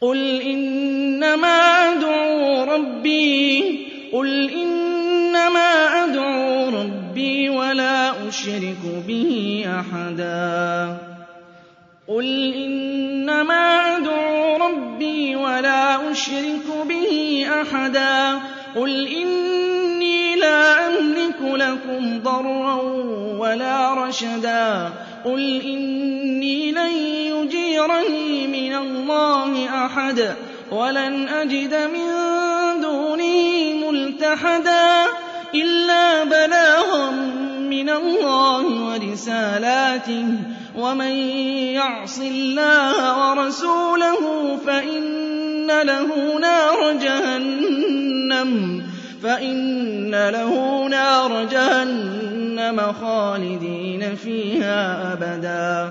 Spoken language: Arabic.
قل إنما أدعو ربي قل إنما أدعو ربي ولا أشرك به أحدا. قل إنما أدعو ربي ولا أشرك به أحدا. قل إني لا أملك لكم ضرا ولا رشدا. قل إني لن يجيرني من الله أحد ولن أجد من دونه ملتحدا إلا بلاغا من الله ورسالاته ومن يعص الله ورسوله فإن له نار جهنم فإن له نار جهنم خالدين فيها أبدا